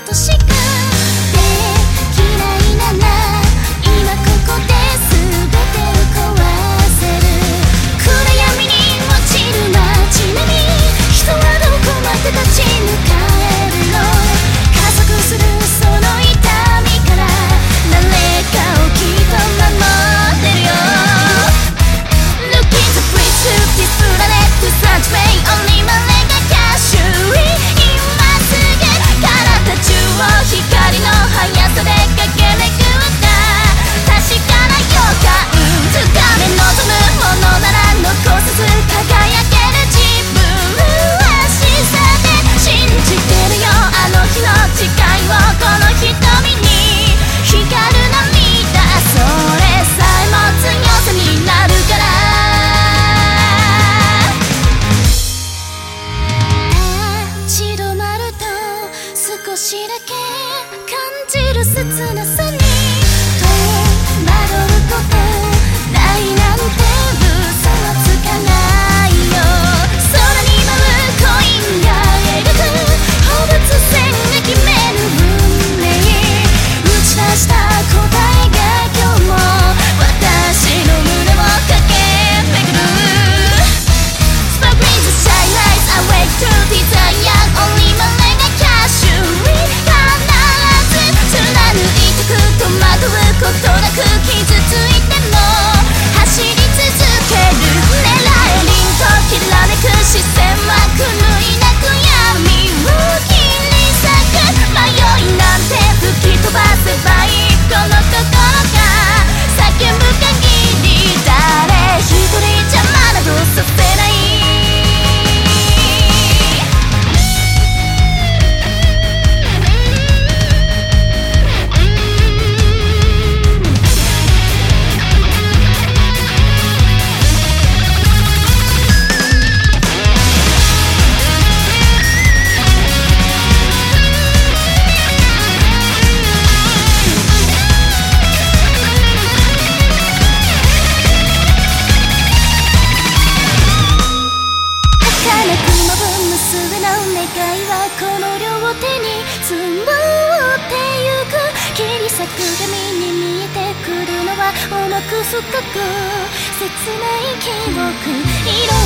ことしか私だけく深く切ない記憶。